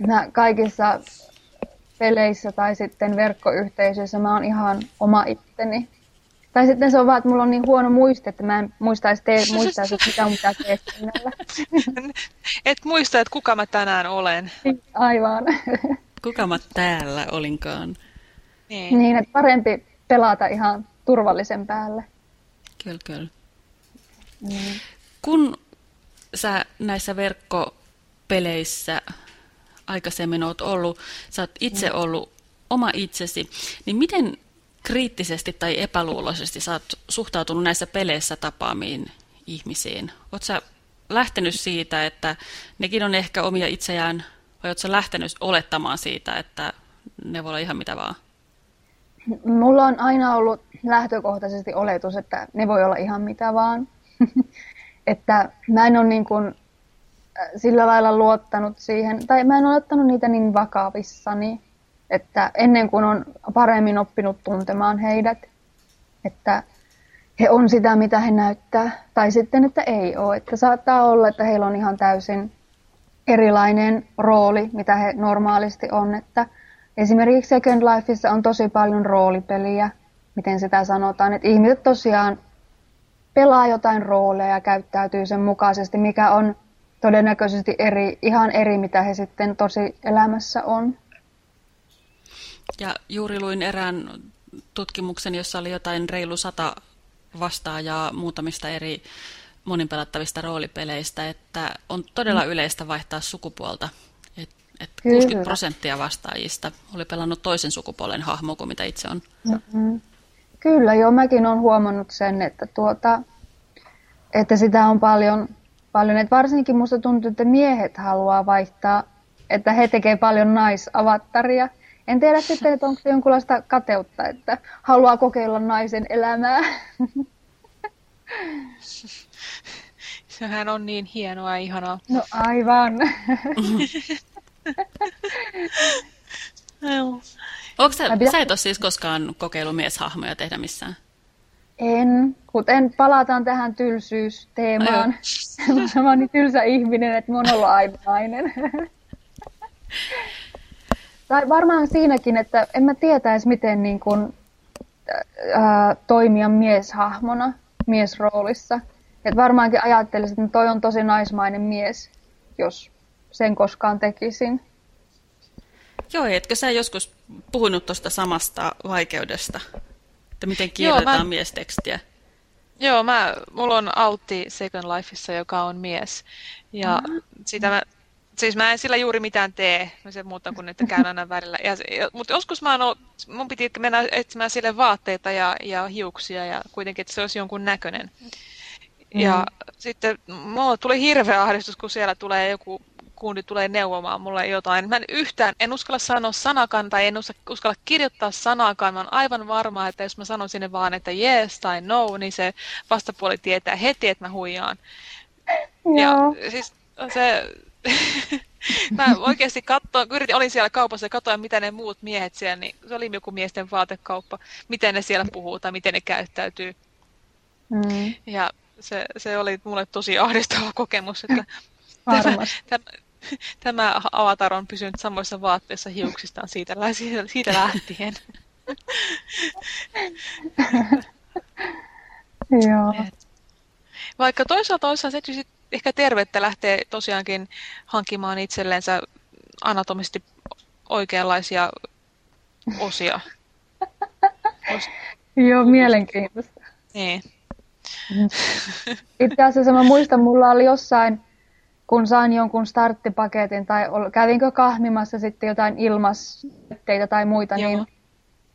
mä kaikissa peleissä tai sitten verkkoyhteisöissä mä oon ihan oma itteni. Tai sitten se on vaan, että mulla on niin huono muisti, että mä en muistaisi, tee, muistaisi mitä on mitä teeskennellä. Et muista, että kuka mä tänään olen. Aivan. Kuka mä täällä olinkaan. Niin. niin, että parempi pelata ihan turvallisen päälle. Kyllä, kyllä. Mm. Kun sä näissä verkkopeleissä aikaisemmin oot ollut, sä oot itse mm. ollut oma itsesi, niin miten kriittisesti tai epäluuloisesti sä oot suhtautunut näissä peleissä tapaamiin ihmisiin? Oletko sä lähtenyt siitä, että nekin on ehkä omia itseään, vai oletko sä lähtenyt olettamaan siitä, että ne voi olla ihan mitä vaan? Mulla on aina ollut lähtökohtaisesti oletus, että ne voi olla ihan mitä vaan. että mä en ole niin kuin äh, sillä lailla luottanut siihen, tai mä en ole ottanut niitä niin vakavissani, että ennen kuin on paremmin oppinut tuntemaan heidät, että he on sitä, mitä he näyttää, tai sitten, että ei ole. Että saattaa olla, että heillä on ihan täysin erilainen rooli, mitä he normaalisti on. Että esimerkiksi Second Lifeissa on tosi paljon roolipeliä, miten sitä sanotaan, että ihmiset tosiaan pelaa jotain rooleja ja käyttäytyy sen mukaisesti, mikä on todennäköisesti eri, ihan eri, mitä he sitten tosi elämässä on. Ja juuri luin erään tutkimuksen, jossa oli jotain reilu sata vastaajaa muutamista eri moninpelattavista roolipeleistä, että on todella mm. yleistä vaihtaa sukupuolta. Et, et 60 prosenttia vastaajista oli pelannut toisen sukupuolen hahmo kuin mitä itse on. Mm-hmm. Kyllä, joo, mäkin olen huomannut sen, että, tuota, että sitä on paljon, paljon. Että varsinkin musta tuntuu, että miehet haluaa vaihtaa, että he tekevät paljon naisavattaria. En tiedä sitten, että onko se jonkunlaista kateutta, että haluaa kokeilla naisen elämää. Sehän on niin hienoa ja ihanaa. No aivan. Onko sä, sä et ole siis koskaan kokeillut mieshahmoja tehdä missään? En, kuten palataan tähän tylsyysteemaan. mä oon niin tylsä ihminen, että mä oon ollut aina nainen. tai varmaan siinäkin, että en mä tietäisi, miten niin kun, ää, toimia mieshahmona, miesroolissa. Et varmaankin ajattelisin, että toi on tosi naismainen mies, jos sen koskaan tekisin. Joo, etkö sä joskus puhunut tuosta samasta vaikeudesta, että miten kirjoitetaan Joo, mä... miestekstiä? Joo, mä, mulla on Altti Second Lifeissa, joka on mies. Ja mm-hmm. sitä mä, siis mä en sillä juuri mitään tee, se muuta kuin että käyn aina välillä. Ja, ja, mutta joskus mä oon, mun piti mennä etsimään sille vaatteita ja, ja hiuksia ja kuitenkin, että se olisi jonkun näköinen. Ja mm. sitten mulla tuli hirveä ahdistus, kun siellä tulee joku kundi tulee neuvomaan mulle jotain. Mä en yhtään, en uskalla sanoa sanakaan tai en uskalla kirjoittaa sanakaan. Mä oon aivan varma, että jos mä sanon sinne vaan, että yes tai no, niin se vastapuoli tietää heti, että mä huijaan. Joo. Ja siis se... mä oikeasti katsoin, yritin, olin siellä kaupassa ja katsoin, mitä ne muut miehet siellä, niin se oli joku miesten vaatekauppa, miten ne siellä puhuu tai miten ne käyttäytyy. Mm. Ja se, se oli mulle tosi ahdistava kokemus, että tämä, tämä, tämä avatar on pysynyt samoissa vaatteissa hiuksistaan siitä, siitä lähtien. Joo. Vaikka toisaalta olisi se ehkä tervettä lähteä tosiaankin hankkimaan itsellensä anatomisesti oikeanlaisia osia. Joo, mielenkiintoista. Niin. Itse asiassa mä muistan, mulla oli jossain kun sain jonkun starttipaketin tai kävinkö kahmimassa sitten jotain ilmastetteitä tai muita, Joo. niin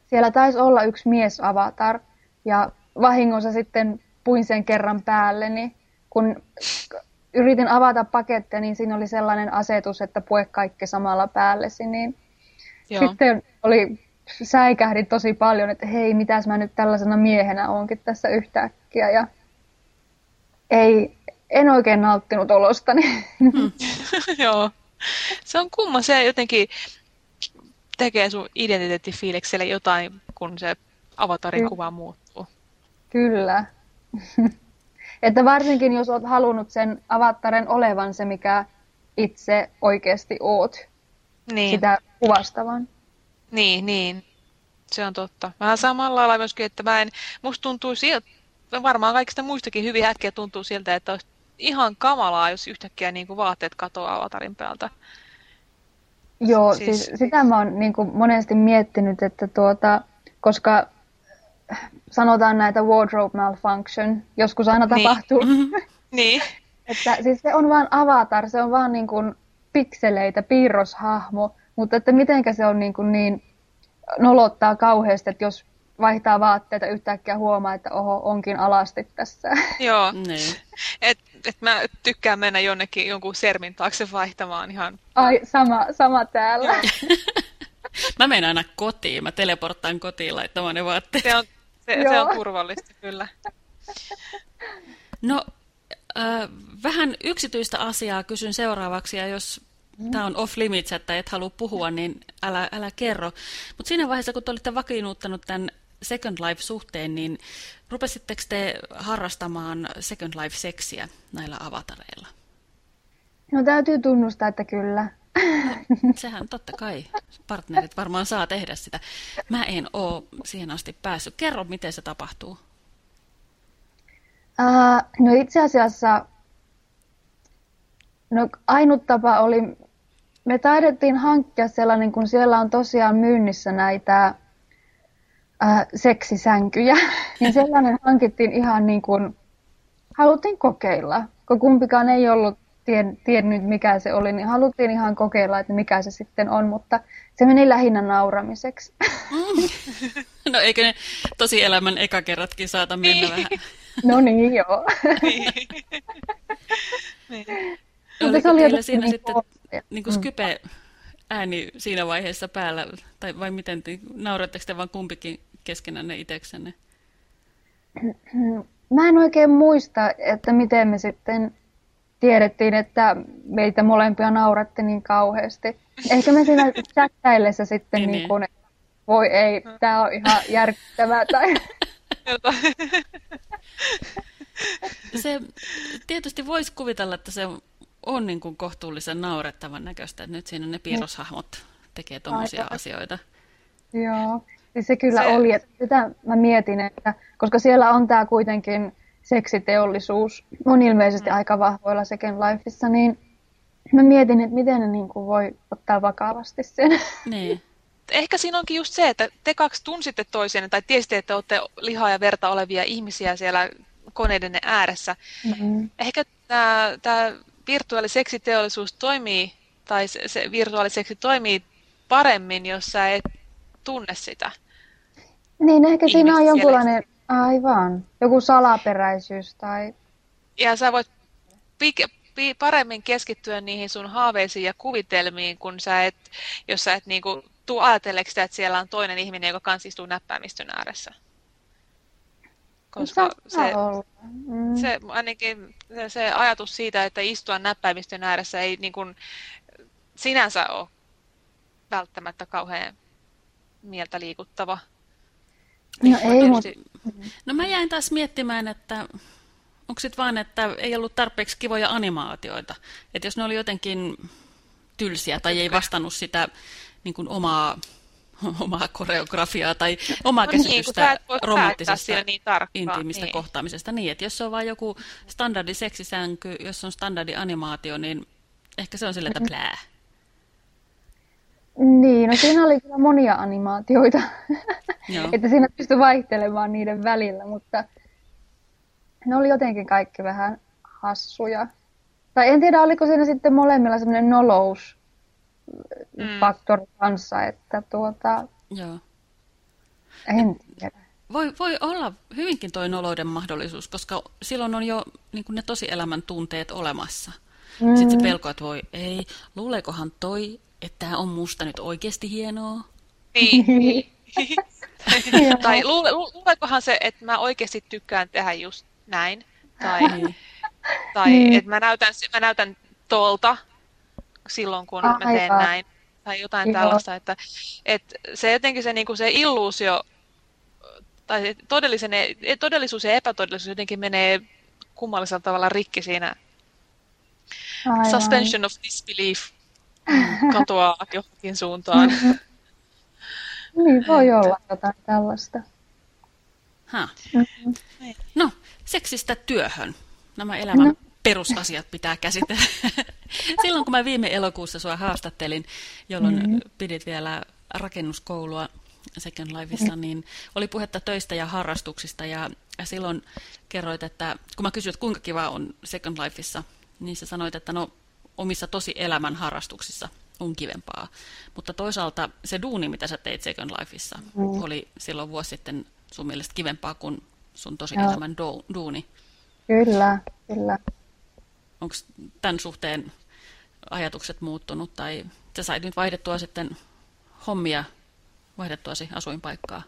siellä taisi olla yksi miesavatar. Ja vahingossa sitten puin sen kerran päälle, niin kun yritin avata pakettia, niin siinä oli sellainen asetus, että pue kaikki samalla päällesi, niin Joo. sitten oli, säikähdin tosi paljon, että hei, mitäs mä nyt tällaisena miehenä onkin tässä yhtäkkiä. Ja ei, en oikein nauttinut olostani. Hmm. Joo. Se on kumma, se jotenkin tekee sun identiteettifiilikselle jotain, kun se avatarin kuva muuttuu. Kyllä. että varsinkin jos olet halunnut sen avataren olevan se, mikä itse oikeasti oot. Niin. Sitä kuvastavan. Niin, niin. Se on totta. Vähän samalla lailla myöskin, että mä en, musta tuntuu siltä, varmaan kaikista muistakin hyvin äkkiä tuntuu siltä, että olisi ihan kamalaa, jos yhtäkkiä niin kuin vaatteet katoaa avatarin päältä. Joo, siis, siis sitä mä oon niin kuin monesti miettinyt, että tuota, koska sanotaan näitä wardrobe malfunction, joskus aina niin. tapahtuu. Niin. Että siis se on vaan avatar, se on vaan niin kuin pikseleitä, piirroshahmo, mutta että mitenkä se on niin, kuin niin nolottaa kauheasti, että jos vaihtaa vaatteita yhtäkkiä huomaa, että oho, onkin alasti tässä. Joo. Niin. Et, et mä tykkään mennä jonnekin jonkun sermin taakse vaihtamaan ihan. Ai, sama, sama täällä. Mä menen aina kotiin, mä teleporttaan kotiin laittamaan ne vaatteet. Se on, se, se on turvallista kyllä. No, äh, vähän yksityistä asiaa kysyn seuraavaksi, ja jos mm. tämä on off limits, että et halua puhua, niin älä, älä kerro. Mutta siinä vaiheessa, kun te olitte vakiinnuuttanut tämän Second Life-suhteen, niin rupesitteko te harrastamaan Second Life-seksiä näillä avatareilla? No täytyy tunnustaa, että kyllä. No, sehän totta kai. Partnerit varmaan saa tehdä sitä. Mä en ole siihen asti päässyt. Kerro, miten se tapahtuu. Uh, no itse asiassa no ainut tapa oli, me taidettiin hankkia sellainen, kun siellä on tosiaan myynnissä näitä uh, seksisänkyjä, niin sellainen hankittiin ihan niin kuin, haluttiin kokeilla, kun kumpikaan ei ollut tien, tiennyt, mikä se oli, niin haluttiin ihan kokeilla, että mikä se sitten on, mutta se meni lähinnä nauramiseksi. Mm. No eikö ne tosielämän ekakerratkin saata mennä niin. vähän? No niin, joo. Niin. niin. Oliko se oli teillä siinä niin sitten niin kuin mm. Skype ääni siinä vaiheessa päällä, tai vai miten, nauratteko te vaan kumpikin keskenänne itseksenne? Mä en oikein muista, että miten me sitten tiedettiin, että meitä molempia nauratti niin kauheasti. Ehkä me siinä chattaillessa sitten niin, niin kuin, että voi ei, tämä on ihan järkyttävää. Tai... se tietysti voisi kuvitella, että se on niin kuin kohtuullisen naurettavan näköistä, että nyt siinä ne piirroshahmot tekee tuommoisia asioita. Joo, siis se kyllä se... oli, että sitä mä mietin, että koska siellä on tämä kuitenkin seksiteollisuus on ilmeisesti mm. aika vahvoilla Second Lifeissa, niin mä mietin, että miten ne niin kuin voi ottaa vakavasti sen. Niin. Ehkä siinä onkin just se, että te kaksi tunsitte toisianne tai tiesitte, että olette lihaa ja verta olevia ihmisiä siellä koneiden ääressä. Mm-hmm. Ehkä tämä, tämä virtuaaliseksiteollisuus toimii, tai se, se virtuaaliseksi toimii paremmin, jos sä et tunne sitä. Niin, ehkä siinä on jonkunlainen Aivan. Joku salaperäisyys tai... Ja sä voit paremmin keskittyä niihin sun haaveisiin ja kuvitelmiin, kun sä et, jos sä et niinku, tuu ajatelleeksi sitä, että siellä on toinen ihminen, joka kans istuu näppäimistön ääressä. Koska se, mm. se, ainakin se, se ajatus siitä, että istua näppäimistön ääressä ei niin kuin, sinänsä ole välttämättä kauhean mieltä liikuttava. No ei, mutta No mä jäin taas miettimään, että onko sitten vaan, että ei ollut tarpeeksi kivoja animaatioita. Että jos ne oli jotenkin tylsiä tai ei vastannut sitä niin kuin omaa, omaa koreografiaa tai omaa no käsitystä niin, romanttisesta niin intiimistä niin. kohtaamisesta. Niin, että jos se on vain joku standardi seksisänky, jos on standardi animaatio, niin ehkä se on sille, että plää. Niin, no siinä oli kyllä monia animaatioita, että siinä pystyi vaihtelemaan niiden välillä, mutta ne oli jotenkin kaikki vähän hassuja. Tai en tiedä, oliko siinä sitten molemmilla semmoinen nolous mm. kanssa, että tuota... Joo. En tiedä. Voi, voi olla hyvinkin toi nolouden mahdollisuus, koska silloin on jo niin ne tosielämän tunteet olemassa. Mm. Sitten se pelko, että voi ei, luuleekohan toi, että tämä on musta nyt oikeasti hienoa. Niin. tai luule, luuleekohan se, että mä oikeasti tykkään tehdä just näin. Tai, niin. tai niin. että mä näytän, mä näytän tolta silloin, kun Aivan. mä teen näin. Tai jotain Joo. tällaista. Että, että se jotenkin se, niin kuin se illuusio, tai todellisen, todellisuus ja epätodellisuus jotenkin menee kummallisella tavalla rikki siinä Aivan. suspension of disbelief katoaa johonkin suuntaan. niin, voi olla jotain tällaista. Ha. Mm-hmm. No, seksistä työhön. Nämä elämän no. perusasiat pitää käsitellä. Silloin kun mä viime elokuussa sua haastattelin, jolloin mm-hmm. pidit vielä rakennuskoulua Second Lifeissa, mm-hmm. niin oli puhetta töistä ja harrastuksista. Ja Ja silloin kerroit, että kun mä kysyin, että kuinka kiva on Second Lifeissa, niin sä sanoit, että no omissa tosi elämän harrastuksissa on kivempaa. Mutta toisaalta se duuni, mitä sä teit Second Lifeissa, mm. oli silloin vuosi sitten sun mielestä kivempaa kuin sun tosi Joo. elämän duuni. Kyllä, kyllä. Onko tämän suhteen ajatukset muuttunut tai sä sait nyt vaihdettua sitten hommia vaihdettuasi asuinpaikkaa?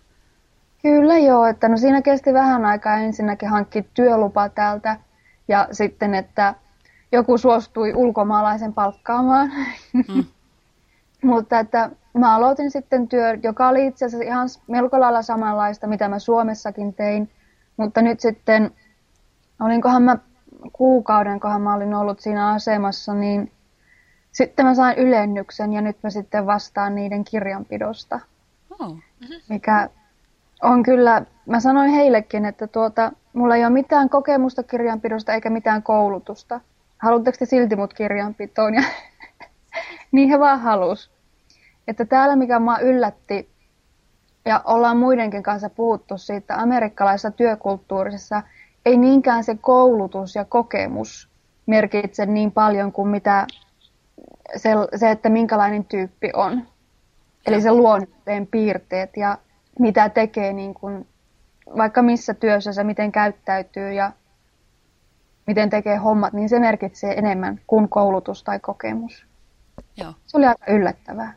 Kyllä joo, että no siinä kesti vähän aikaa ensinnäkin hankki työlupa täältä ja sitten, että joku suostui ulkomaalaisen palkkaamaan. Mm. Mutta että mä aloitin sitten työ, joka oli itse asiassa ihan melko lailla samanlaista, mitä mä Suomessakin tein. Mutta nyt sitten, olinkohan mä kuukauden, kohan mä olin ollut siinä asemassa, niin sitten mä sain ylennyksen ja nyt mä sitten vastaan niiden kirjanpidosta. Oh. Mikä on kyllä, mä sanoin heillekin, että tuota, mulla ei ole mitään kokemusta kirjanpidosta eikä mitään koulutusta. Haluatteko te silti mut kirjanpitoon? Ja niin he vaan halus. Että täällä mikä mua yllätti, ja ollaan muidenkin kanssa puhuttu siitä amerikkalaisessa työkulttuurisessa, ei niinkään se koulutus ja kokemus merkitse niin paljon kuin mitä se, se että minkälainen tyyppi on. Eli se luonteen piirteet ja mitä tekee niin kuin, vaikka missä työssä se miten käyttäytyy ja miten tekee hommat, niin se merkitsee enemmän kuin koulutus tai kokemus. Joo. Se oli aika yllättävää.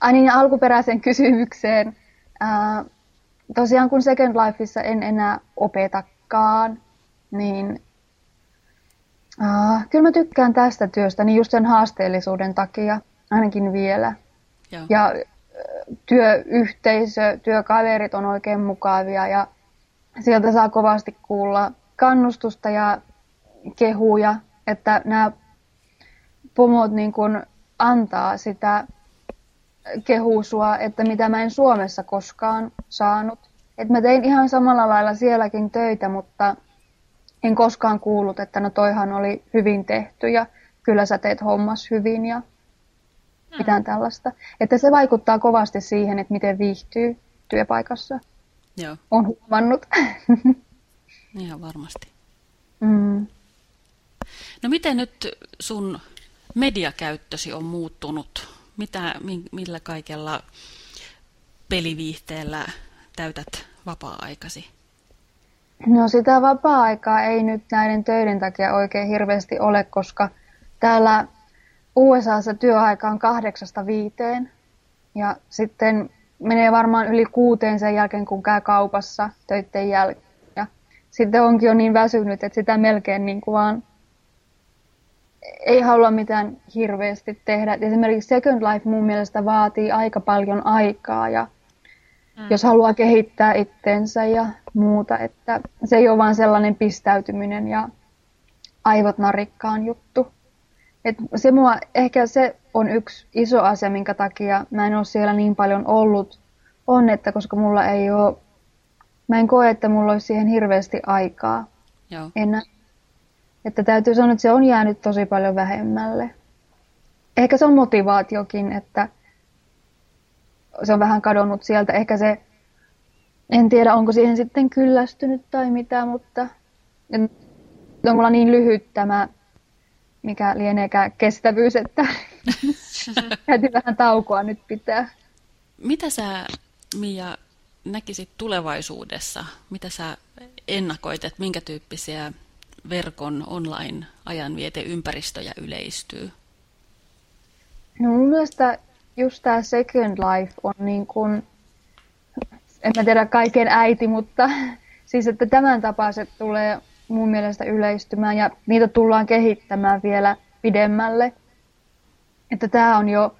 Ai niin, alkuperäiseen kysymykseen. Ää, tosiaan kun Second Lifeissa en enää opetakaan, niin ää, kyllä mä tykkään tästä työstä, niin just sen haasteellisuuden takia, ainakin vielä. Joo. Ja työyhteisö, työkaverit on oikein mukavia ja sieltä saa kovasti kuulla kannustusta ja kehuja, että nämä pomot niin kuin antaa sitä kehusua, että mitä mä en Suomessa koskaan saanut. Et mä tein ihan samalla lailla sielläkin töitä, mutta en koskaan kuullut, että no toihan oli hyvin tehty ja kyllä sä teet hommas hyvin ja mitään tällaista. Että se vaikuttaa kovasti siihen, että miten viihtyy työpaikassa. Joo. On huomannut. Ihan varmasti. Mm. No miten nyt sun mediakäyttösi on muuttunut? Mitä, millä kaikella peliviihteellä täytät vapaa-aikasi? No sitä vapaa-aikaa ei nyt näiden töiden takia oikein hirveästi ole, koska täällä USAssa työaika on kahdeksasta viiteen ja sitten menee varmaan yli kuuteen sen jälkeen, kun käy kaupassa töiden jälkeen. Ja sitten onkin jo niin väsynyt, että sitä melkein niin kuin vaan ei halua mitään hirveästi tehdä. Esimerkiksi Second Life mun mielestä vaatii aika paljon aikaa ja mm. jos haluaa kehittää itsensä ja muuta, että se ei ole vaan sellainen pistäytyminen ja aivot narikkaan juttu. Et se mua, ehkä se on yksi iso asia, minkä takia mä en ole siellä niin paljon ollut, on, että koska mulla ei ole, mä en koe, että mulla olisi siihen hirveästi aikaa Joo. enää. Että täytyy sanoa, että se on jäänyt tosi paljon vähemmälle. Ehkä se on motivaatiokin, että se on vähän kadonnut sieltä. Ehkä se, en tiedä onko siihen sitten kyllästynyt tai mitä, mutta on mulla niin lyhyt tämä mikä lieneekään kestävyys, että täytyy vähän taukoa nyt pitää. Mitä sä, Mia, näkisit tulevaisuudessa? Mitä sä ennakoit, että minkä tyyppisiä verkon online-ajanvieteympäristöjä yleistyy? No mun mielestä just tämä Second Life on niin kuin, en mä tiedä kaiken äiti, mutta siis että tämän tapaiset tulee mun mielestä yleistymään ja niitä tullaan kehittämään vielä pidemmälle. Että tämä on jo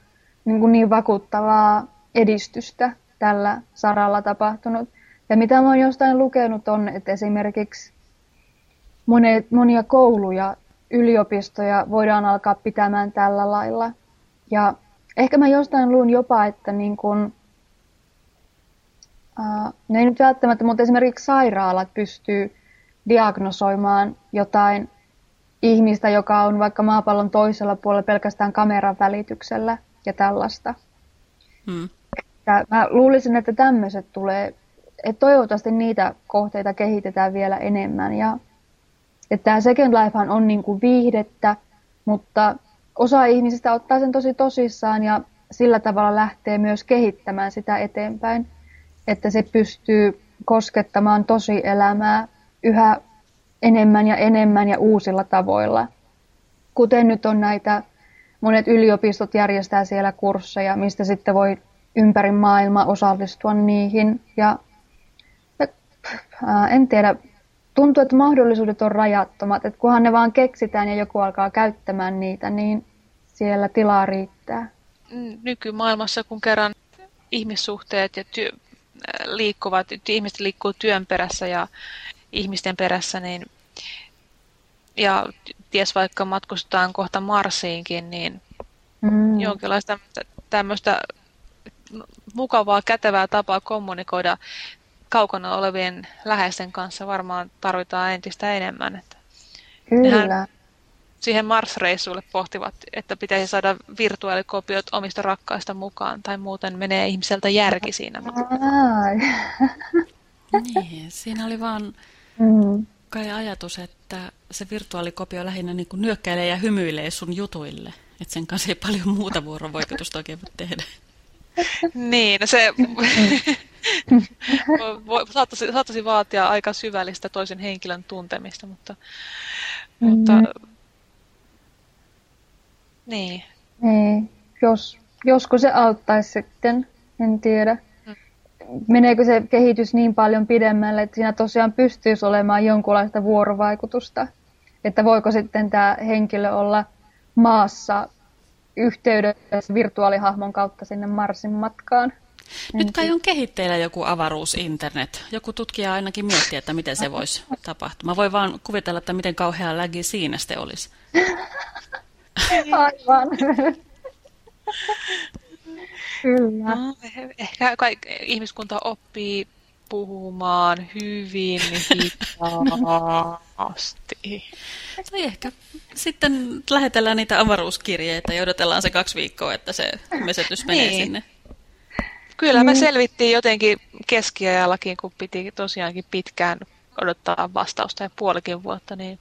niin, kuin niin vakuuttavaa edistystä tällä saralla tapahtunut. Ja mitä mä oon jostain lukenut on, että esimerkiksi monet, monia kouluja, yliopistoja voidaan alkaa pitämään tällä lailla. Ja ehkä mä jostain luun jopa, että niin kun, uh, ne ei nyt välttämättä, mutta esimerkiksi sairaalat pystyy diagnosoimaan jotain ihmistä, joka on vaikka maapallon toisella puolella pelkästään kameran välityksellä ja tällaista. Hmm. Ja mä luulisin, että tämmöiset tulee et toivottavasti niitä kohteita kehitetään vielä enemmän. Ja, että tämä Second Life on niin kuin viihdettä, mutta osa ihmisistä ottaa sen tosi tosissaan ja sillä tavalla lähtee myös kehittämään sitä eteenpäin, että se pystyy koskettamaan tosi elämää yhä enemmän ja enemmän ja uusilla tavoilla. Kuten nyt on näitä, monet yliopistot järjestää siellä kursseja, mistä sitten voi ympäri maailmaa osallistua niihin. Ja, ja ää, en tiedä, tuntuu, että mahdollisuudet on rajattomat, että kunhan ne vaan keksitään ja joku alkaa käyttämään niitä, niin siellä tilaa riittää. Nykymaailmassa, kun kerran ihmissuhteet ja työ, liikkuvat, ihmiset liikkuu työn perässä ja ihmisten perässä, niin ja ties vaikka matkustetaan kohta Marsiinkin, niin mm. jonkinlaista tämmöistä mukavaa, kätevää tapaa kommunikoida kaukana olevien läheisten kanssa varmaan tarvitaan entistä enemmän. Että Kyllä. siihen Mars-reissuille pohtivat, että pitäisi saada virtuaalikopiot omista rakkaista mukaan, tai muuten menee ihmiseltä järki siinä. niin, siinä oli vaan mm. kai ajatus, että se virtuaalikopio lähinnä niin kuin nyökkäilee ja hymyilee sun jutuille. Että sen kanssa ei paljon muuta vuorovaikutusta oikein voi tehdä. niin, no se saattaisi, saattaisi vaatia aika syvällistä toisen henkilön tuntemista, mutta, mm-hmm. mutta niin. Niin, jos, josko se auttaisi sitten, en tiedä. Mm. Meneekö se kehitys niin paljon pidemmälle, että siinä tosiaan pystyisi olemaan jonkunlaista vuorovaikutusta? Että voiko sitten tämä henkilö olla maassa yhteydessä virtuaalihahmon kautta sinne Marsin matkaan? Nyt kai on kehitteillä joku avaruusinternet. Joku tutkija ainakin miettii, että miten se voisi tapahtua. Mä voin vaan kuvitella, että miten kauhean lägi siinä sitten olisi. Aivan. Kyllä. No, ehkä kaik, ihmiskunta oppii puhumaan hyvin hitaasti. Tai ehkä sitten lähetellään niitä avaruuskirjeitä ja odotellaan se kaksi viikkoa, että se mesetys menee niin. sinne. Kyllä me mm. selvittiin jotenkin keskiajallakin, kun piti tosiaankin pitkään odottaa vastausta ja puolikin vuotta, niin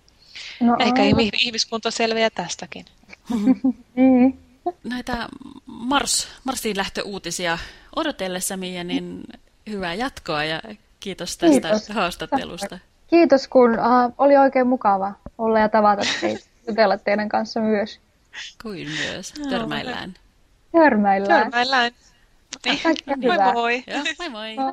no, ehkä aivan. ihmiskunta selviää tästäkin. niin. Näitä Mars, Marsiin lähtöuutisia odotellessa, Mia, niin hyvää jatkoa ja kiitos tästä kiitos. haastattelusta. Kiitos, kun uh, oli oikein mukava olla ja tavata teitä, jutella teidän kanssa myös. Kuin myös. Törmäillään. Törmäillään. Törmäillään. my boy. Yeah, my boy.